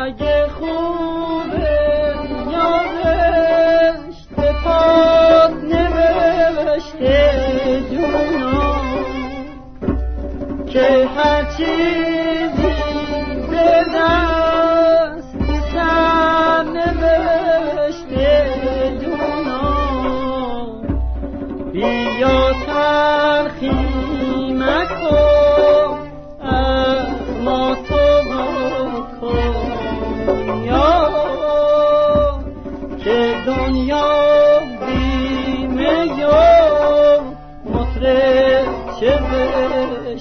اگه خوبه یادش که هر چیزی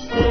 Christmas.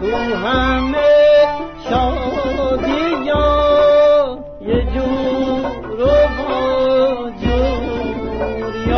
تو همه یا یه جور و با جور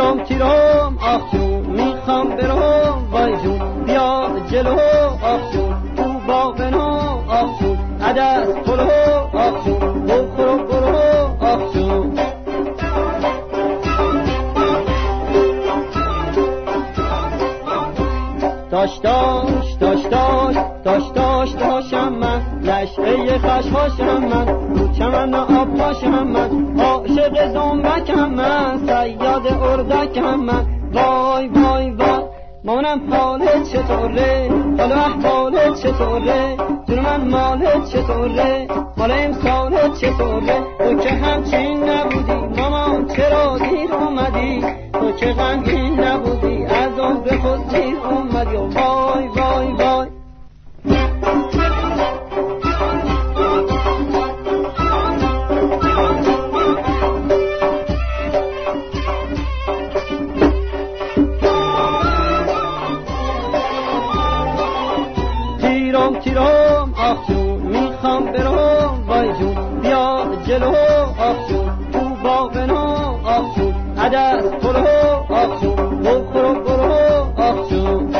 تیرم تیرم آخ جون می‌خوام برم. وای جون بیا جلو. آخ جون تو باغنا آخ جون عدس پلو داش داش داش داش داش داش داشم من. لشعه خشخاشم من. رو چمن آب پاشم من. عاشق زنبکم من. سیاد اردکم من. وای وای وای. مانم حالت چطوره؟ حالا احوالت چطوره؟ جون من مالت چطوره؟ مال امسالت چطوره؟ تو که همچین نبودی. مامان چرا دیر اومدی؟ تو که غمگین تیرم آخ جون می‌خوام برم وای جون بیا جلو آخ جون تو باغنا آخ جون عدس پلو آخ جون بخورو برو آخ جون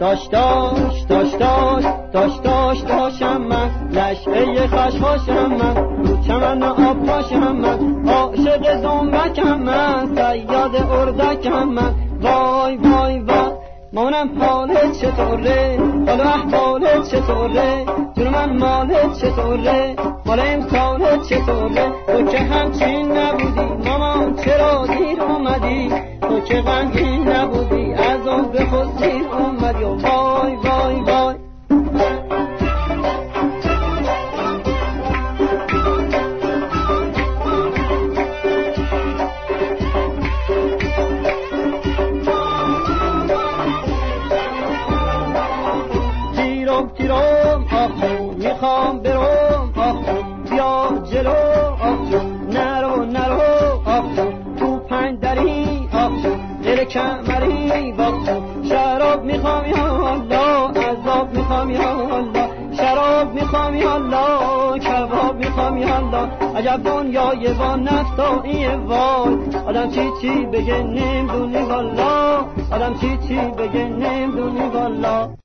داش داش داش داش داش داش داشم من. لشعه خشخاشم من. چمن آب پاشم من. عاشق زنبکم من. سیاد اردکم من. وای وای وای. مانم حالت چطوره؟ حالا احوالت چطوره؟ جون من مالت چطوره؟ مال امسالت چطوره؟ تو که همچین نبودی. مامان چرا دیر اومدی؟ تو که غمگین نبودی. از به خود دیر اومدی و تیرم آخو می‌خوام برم آخو بیا جلو آخو نرو نرو آخو تو پنج دری آخو دل کمری باخو شراب می‌خوام یا الله عذاب می‌خوام یا الله شراب می‌خوام یا الله کباب می‌خوام یا الله عجب دنیای وان نفتایی وای آدم چی چی بگه نمی‌دونی والا آدم چی چی بگه نمی‌دونی والا